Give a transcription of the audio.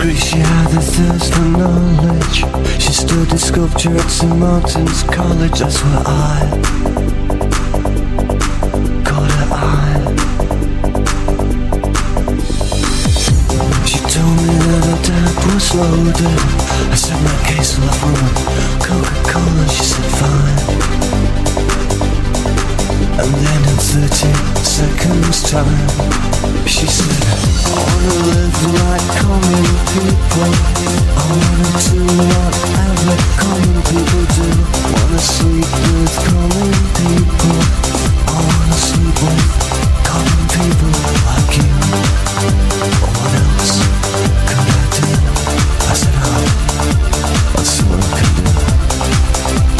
She had a thirst for knowledge. She studied sculpture at St. Martin's College. That's where I caught her eye. She told me that her dad was loaded. I said, my case will have one Coca-Cola. She said, fine. And then in 30 seconds time She said I wanna live like common